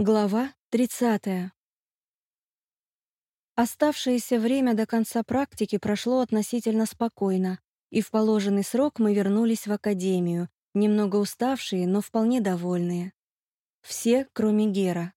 Глава 30. Оставшееся время до конца практики прошло относительно спокойно, и в положенный срок мы вернулись в академию, немного уставшие, но вполне довольные. Все, кроме Гера.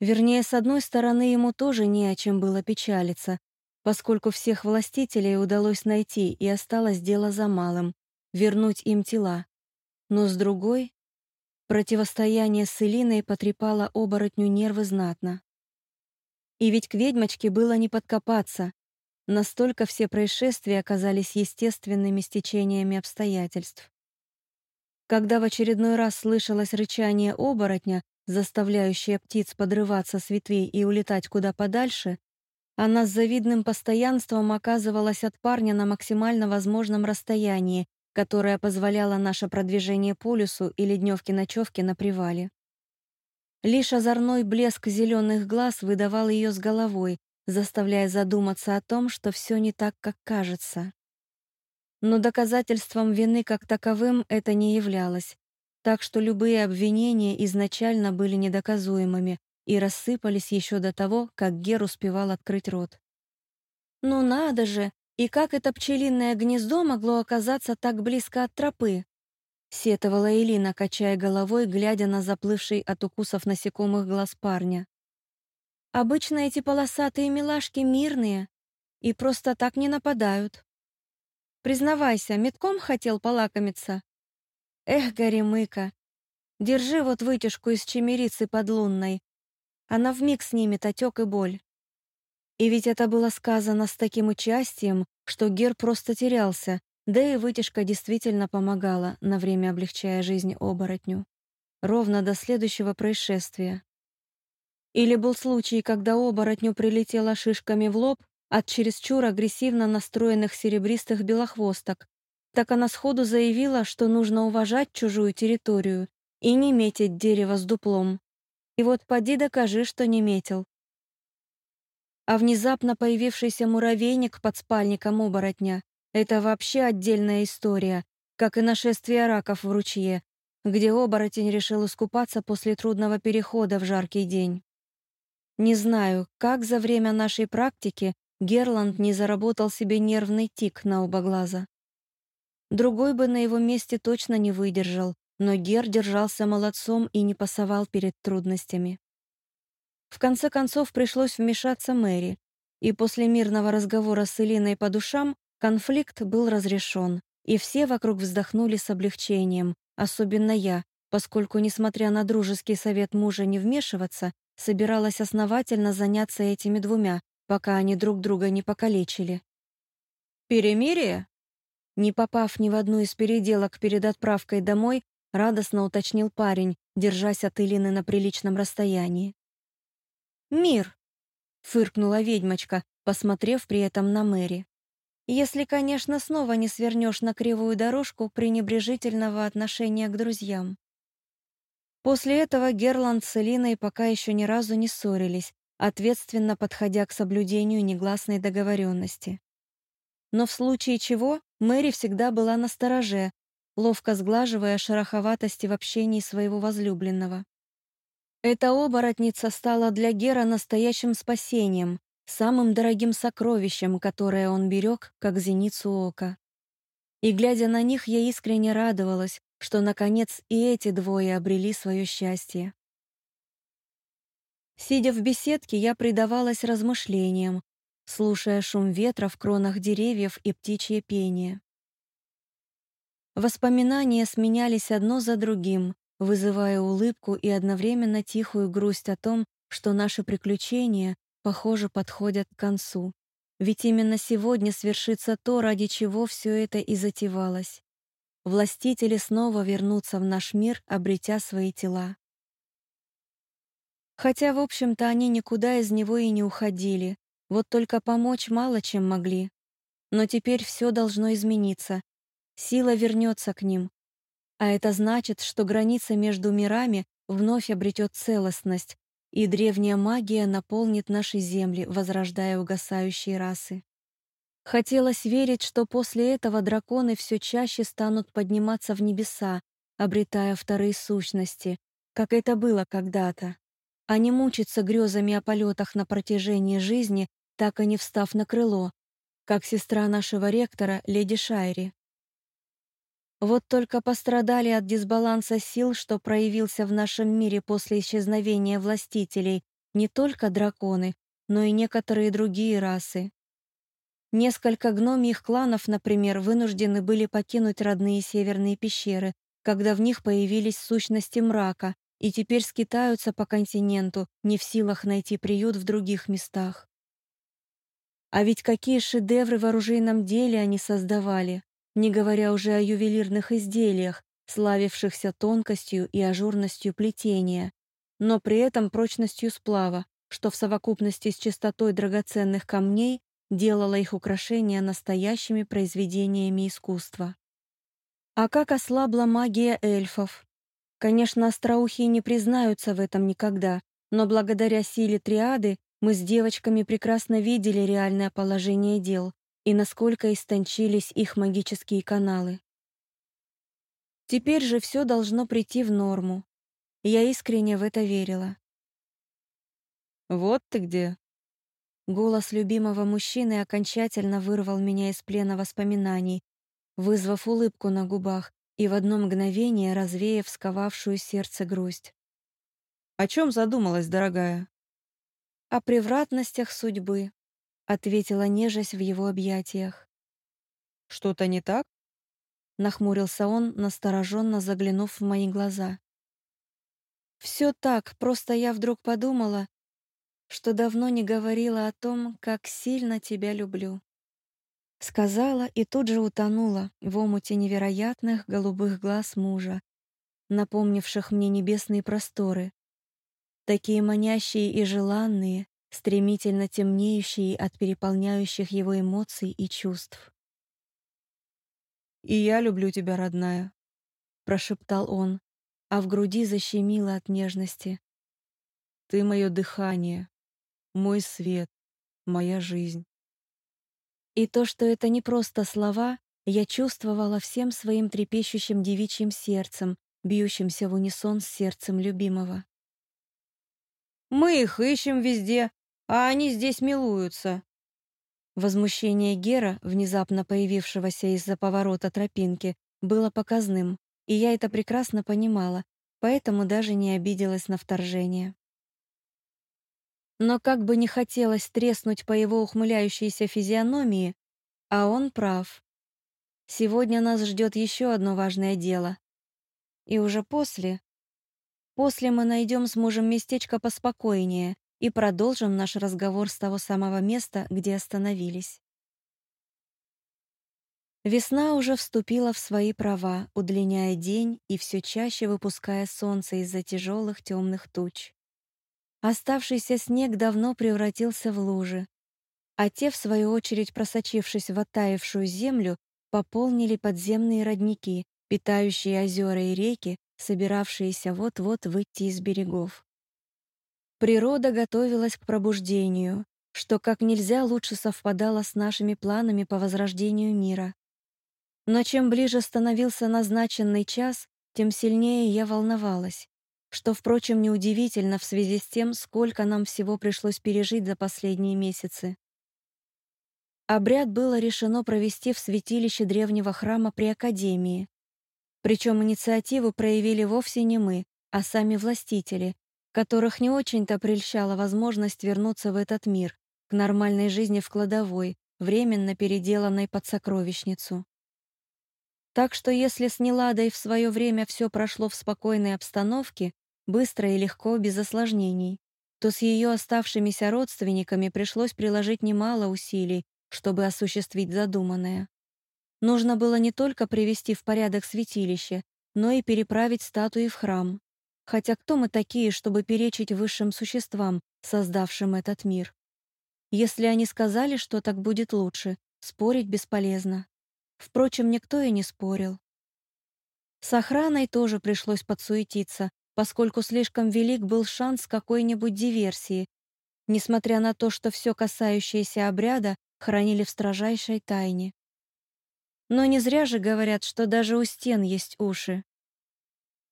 Вернее, с одной стороны, ему тоже не о чем было печалиться, поскольку всех властителей удалось найти, и осталось дело за малым — вернуть им тела. Но с другой, Противостояние с Элиной потрепало оборотню нервы знатно. И ведь к ведьмочке было не подкопаться. Настолько все происшествия оказались естественными стечениями обстоятельств. Когда в очередной раз слышалось рычание оборотня, заставляющее птиц подрываться с ветвей и улетать куда подальше, она с завидным постоянством оказывалась от парня на максимально возможном расстоянии которая позволяла наше продвижение по лесу или дневки-ночевки на привале. Лишь озорной блеск зеленых глаз выдавал ее с головой, заставляя задуматься о том, что все не так, как кажется. Но доказательством вины как таковым это не являлось, так что любые обвинения изначально были недоказуемыми и рассыпались еще до того, как Гер успевал открыть рот. «Ну надо же! И как это пчелиное гнездо могло оказаться так близко от тропы? Сетовала Элина, качая головой, глядя на заплывший от укусов насекомых глаз парня. Обычно эти полосатые милашки мирные и просто так не нападают. Признавайся, метком хотел полакомиться? Эх, Горемыка, держи вот вытяжку из чемерицы подлунной. Она вмиг снимет отек и боль. И ведь это было сказано с таким участием, что Гер просто терялся, да и вытяжка действительно помогала, на время облегчая жизнь оборотню. Ровно до следующего происшествия. Или был случай, когда оборотню прилетела шишками в лоб от чересчур агрессивно настроенных серебристых белохвосток, так она сходу заявила, что нужно уважать чужую территорию и не метить дерево с дуплом. И вот поди докажи, что не метил. А внезапно появившийся муравейник под спальником оборотня — это вообще отдельная история, как и нашествие раков в ручье, где оборотень решил искупаться после трудного перехода в жаркий день. Не знаю, как за время нашей практики Герланд не заработал себе нервный тик на оба глаза. Другой бы на его месте точно не выдержал, но Гер держался молодцом и не пасовал перед трудностями. В конце концов пришлось вмешаться Мэри, и после мирного разговора с Элиной по душам конфликт был разрешен, и все вокруг вздохнули с облегчением, особенно я, поскольку, несмотря на дружеский совет мужа не вмешиваться, собиралась основательно заняться этими двумя, пока они друг друга не покалечили. «Перемирие?» Не попав ни в одну из переделок перед отправкой домой, радостно уточнил парень, держась от Илины на приличном расстоянии. «Мир!» — фыркнула ведьмочка, посмотрев при этом на Мэри. «Если, конечно, снова не свернешь на кривую дорожку пренебрежительного отношения к друзьям». После этого Герланд с Элиной пока еще ни разу не ссорились, ответственно подходя к соблюдению негласной договоренности. Но в случае чего Мэри всегда была на стороже, ловко сглаживая шероховатости в общении своего возлюбленного. Эта оборотница стала для Гера настоящим спасением, самым дорогим сокровищем, которое он берег, как зеницу ока. И, глядя на них, я искренне радовалась, что, наконец, и эти двое обрели свое счастье. Сидя в беседке, я предавалась размышлениям, слушая шум ветра в кронах деревьев и птичье пение. Воспоминания сменялись одно за другим, вызывая улыбку и одновременно тихую грусть о том, что наши приключения, похоже, подходят к концу. Ведь именно сегодня свершится то, ради чего все это и затевалось. Властители снова вернутся в наш мир, обретя свои тела. Хотя, в общем-то, они никуда из него и не уходили, вот только помочь мало чем могли. Но теперь все должно измениться. Сила вернется к ним, а это значит, что граница между мирами вновь обретет целостность, и древняя магия наполнит наши земли, возрождая угасающие расы. Хотелось верить, что после этого драконы все чаще станут подниматься в небеса, обретая вторые сущности, как это было когда-то, а не мучиться грезами о полетах на протяжении жизни, так и не встав на крыло, как сестра нашего ректора, леди Шайри. Вот только пострадали от дисбаланса сил, что проявился в нашем мире после исчезновения властителей, не только драконы, но и некоторые другие расы. Несколько гномьих кланов, например, вынуждены были покинуть родные северные пещеры, когда в них появились сущности мрака, и теперь скитаются по континенту, не в силах найти приют в других местах. А ведь какие шедевры в оружейном деле они создавали! Не говоря уже о ювелирных изделиях, славившихся тонкостью и ажурностью плетения, но при этом прочностью сплава, что в совокупности с чистотой драгоценных камней делало их украшения настоящими произведениями искусства. А как ослабла магия эльфов? Конечно, остроухие не признаются в этом никогда, но благодаря силе триады мы с девочками прекрасно видели реальное положение дел, и насколько истончились их магические каналы. Теперь же все должно прийти в норму. Я искренне в это верила. «Вот ты где!» Голос любимого мужчины окончательно вырвал меня из плена воспоминаний, вызвав улыбку на губах и в одно мгновение развеяв сковавшую сердце грусть. «О чем задумалась, дорогая?» «О превратностях судьбы», ответила нежесть в его объятиях. «Что-то не так?» Нахмурился он, настороженно заглянув в мои глаза. «Все так, просто я вдруг подумала, что давно не говорила о том, как сильно тебя люблю». Сказала и тут же утонула в омуте невероятных голубых глаз мужа, напомнивших мне небесные просторы, такие манящие и желанные, стремительно темнеющие от переполняющих его эмоций и чувств. «И я люблю тебя, родная», — прошептал он, а в груди защемило от нежности. «Ты мое дыхание, мой свет, моя жизнь». И то, что это не просто слова, я чувствовала всем своим трепещущим девичьим сердцем, бьющимся в унисон с сердцем любимого. «Мы их ищем везде, а они здесь милуются». Возмущение Гера, внезапно появившегося из-за поворота тропинки, было показным, и я это прекрасно понимала, поэтому даже не обиделась на вторжение. Но как бы не хотелось треснуть по его ухмыляющейся физиономии, а он прав. Сегодня нас ждет еще одно важное дело. И уже после... После мы найдем с мужем местечко поспокойнее, и продолжим наш разговор с того самого места, где остановились. Весна уже вступила в свои права, удлиняя день и все чаще выпуская солнце из-за тяжелых темных туч. Оставшийся снег давно превратился в лужи, а те, в свою очередь просочившись в оттаившую землю, пополнили подземные родники, питающие озера и реки, собиравшиеся вот-вот выйти из берегов. Природа готовилась к пробуждению, что как нельзя лучше совпадало с нашими планами по возрождению мира. Но чем ближе становился назначенный час, тем сильнее я волновалась, что, впрочем, неудивительно в связи с тем, сколько нам всего пришлось пережить за последние месяцы. Обряд было решено провести в святилище древнего храма при Академии. Причем инициативу проявили вовсе не мы, а сами властители, которых не очень-то прельщала возможность вернуться в этот мир, к нормальной жизни в кладовой, временно переделанной под сокровищницу. Так что если с Неладой в свое время все прошло в спокойной обстановке, быстро и легко, без осложнений, то с ее оставшимися родственниками пришлось приложить немало усилий, чтобы осуществить задуманное. Нужно было не только привести в порядок святилище, но и переправить статуи в храм. Хотя кто мы такие, чтобы перечить высшим существам, создавшим этот мир? Если они сказали, что так будет лучше, спорить бесполезно. Впрочем, никто и не спорил. С охраной тоже пришлось подсуетиться, поскольку слишком велик был шанс какой-нибудь диверсии, несмотря на то, что все касающееся обряда хранили в строжайшей тайне. Но не зря же говорят, что даже у стен есть уши.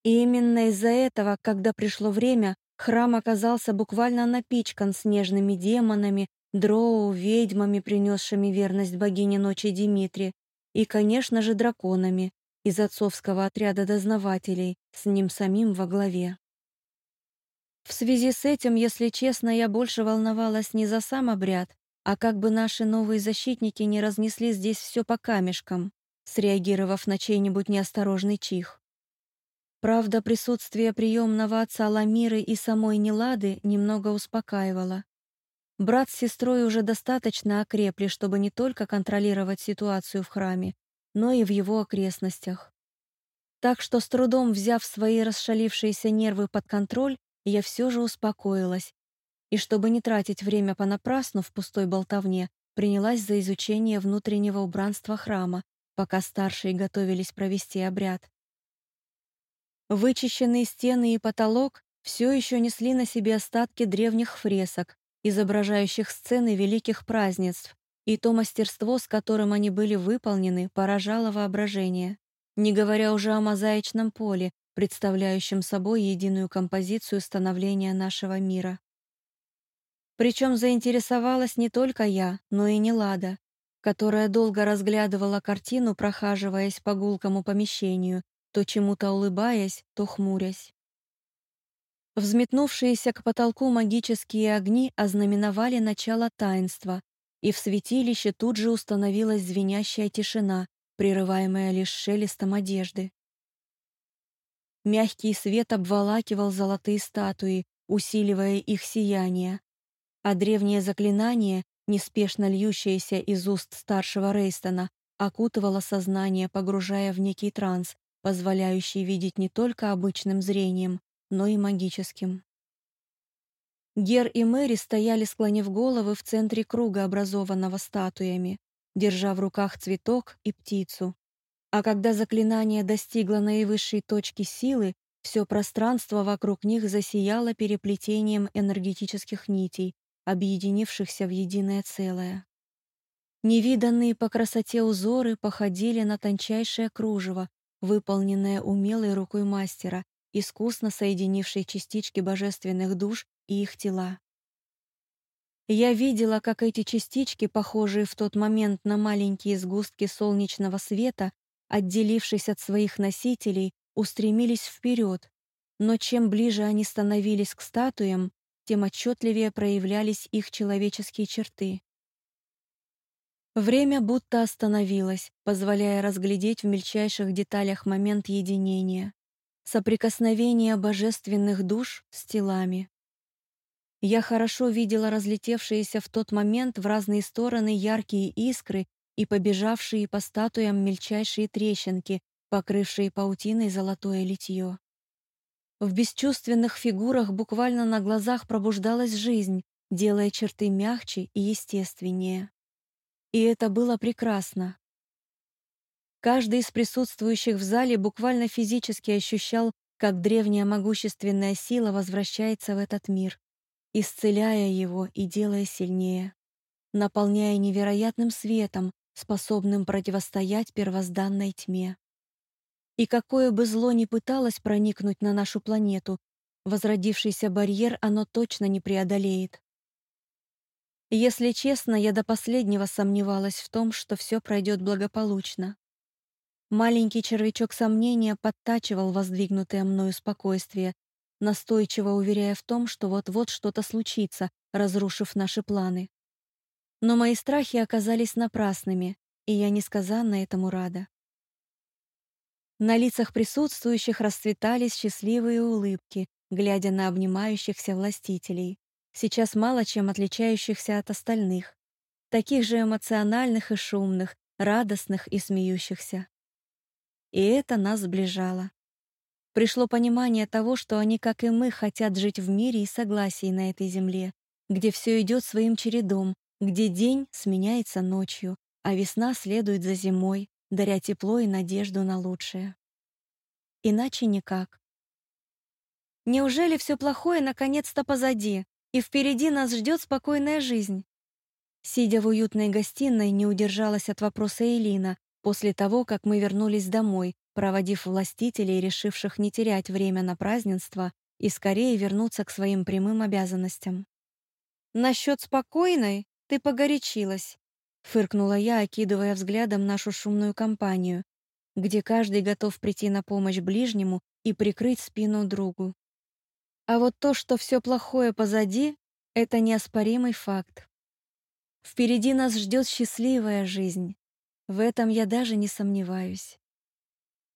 И именно из-за этого, когда пришло время, храм оказался буквально напичкан снежными демонами, дроу, ведьмами, принесшими верность богине ночи Димитри, и, конечно же, драконами из отцовского отряда дознавателей, с ним самим во главе. В связи с этим, если честно, я больше волновалась не за сам обряд, а как бы наши новые защитники не разнесли здесь все по камешкам, среагировав на чей-нибудь неосторожный чих. Правда, присутствие приемного отца Ламиры и самой Нелады немного успокаивало. Брат с сестрой уже достаточно окрепли, чтобы не только контролировать ситуацию в храме, но и в его окрестностях. Так что с трудом взяв свои расшалившиеся нервы под контроль, я все же успокоилась. И чтобы не тратить время понапрасну в пустой болтовне, принялась за изучение внутреннего убранства храма, пока старшие готовились провести обряд. Вычищенные стены и потолок все еще несли на себе остатки древних фресок, изображающих сцены великих празднеств, и то мастерство, с которым они были выполнены, поражало воображение, не говоря уже о мозаичном поле, представляющем собой единую композицию становления нашего мира. Причем заинтересовалась не только я, но и Нелада, которая долго разглядывала картину, прохаживаясь по гулкому помещению, то чему-то улыбаясь, то хмурясь. Взметнувшиеся к потолку магические огни ознаменовали начало таинства, и в святилище тут же установилась звенящая тишина, прерываемая лишь шелестом одежды. Мягкий свет обволакивал золотые статуи, усиливая их сияние, а древнее заклинание, неспешно льющееся из уст старшего Рейстона, окутывало сознание, погружая в некий транс, позволяющий видеть не только обычным зрением, но и магическим. Гер и Мэри стояли, склонив головы в центре круга, образованного статуями, держа в руках цветок и птицу. А когда заклинание достигло наивысшей точки силы, все пространство вокруг них засияло переплетением энергетических нитей, объединившихся в единое целое. Невиданные по красоте узоры походили на тончайшее кружево, выполненное умелой рукой мастера, искусно соединивший частички божественных душ и их тела. Я видела, как эти частички, похожие в тот момент на маленькие сгустки солнечного света, отделившись от своих носителей, устремились вперед, но чем ближе они становились к статуям, тем отчетливее проявлялись их человеческие черты. Время будто остановилось, позволяя разглядеть в мельчайших деталях момент единения соприкосновение божественных душ с телами. Я хорошо видела разлетевшиеся в тот момент в разные стороны яркие искры и побежавшие по статуям мельчайшие трещинки, покрывшие паутиной золотое литье. В бесчувственных фигурах буквально на глазах пробуждалась жизнь, делая черты мягче и естественнее. И это было прекрасно. Каждый из присутствующих в зале буквально физически ощущал, как древняя могущественная сила возвращается в этот мир, исцеляя его и делая сильнее, наполняя невероятным светом, способным противостоять первозданной тьме. И какое бы зло ни пыталось проникнуть на нашу планету, возродившийся барьер оно точно не преодолеет. Если честно, я до последнего сомневалась в том, что все пройдет благополучно. Маленький червячок сомнения подтачивал воздвигнутое мною спокойствие, настойчиво уверяя в том, что вот-вот что-то случится, разрушив наши планы. Но мои страхи оказались напрасными, и я несказанно этому рада. На лицах присутствующих расцветали счастливые улыбки, глядя на обнимающихся властителей, сейчас мало чем отличающихся от остальных, таких же эмоциональных и шумных, радостных и смеющихся и это нас сближало. Пришло понимание того, что они, как и мы, хотят жить в мире и согласии на этой земле, где все идет своим чередом, где день сменяется ночью, а весна следует за зимой, даря тепло и надежду на лучшее. Иначе никак. Неужели все плохое наконец-то позади, и впереди нас ждет спокойная жизнь? Сидя в уютной гостиной, не удержалась от вопроса Элина, после того, как мы вернулись домой, проводив властителей, решивших не терять время на празднество и скорее вернуться к своим прямым обязанностям. «Насчет спокойной ты погорячилась», — фыркнула я, окидывая взглядом нашу шумную компанию, где каждый готов прийти на помощь ближнему и прикрыть спину другу. А вот то, что все плохое позади, — это неоспоримый факт. Впереди нас ждет счастливая жизнь. В этом я даже не сомневаюсь.